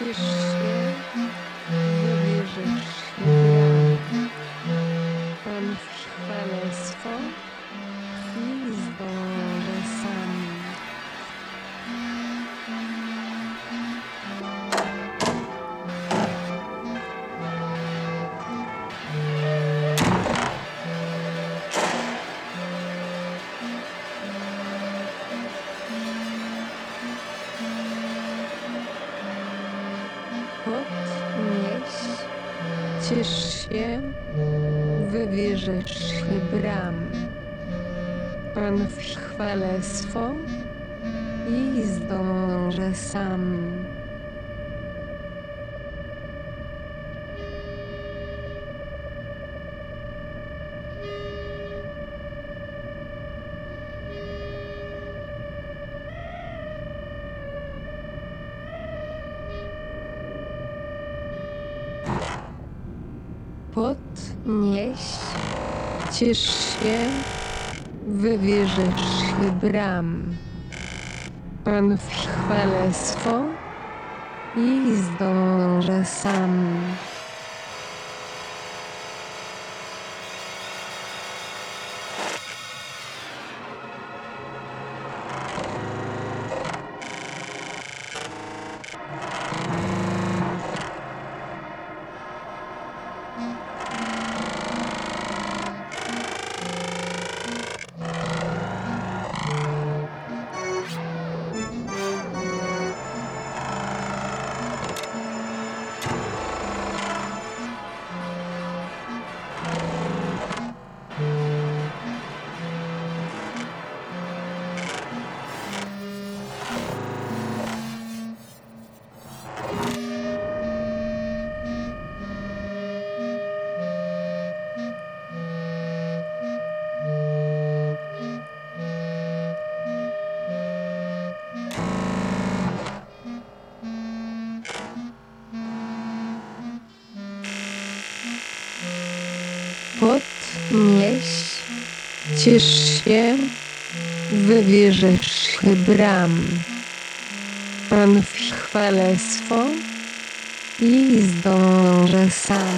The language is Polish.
wierzysz świat, nie wierzysz. Pan w chwale swą. Ciesz się, wywierzesz się bram. Pan w chwale swą i zdążę sam. Podnieś, ciesz się, wywierzesz się bram. Pan w chwale swą i zdążę sam. Podnieś, ciesz się, wywierzesz się bram. Pan w chwale swą i zdążę sam.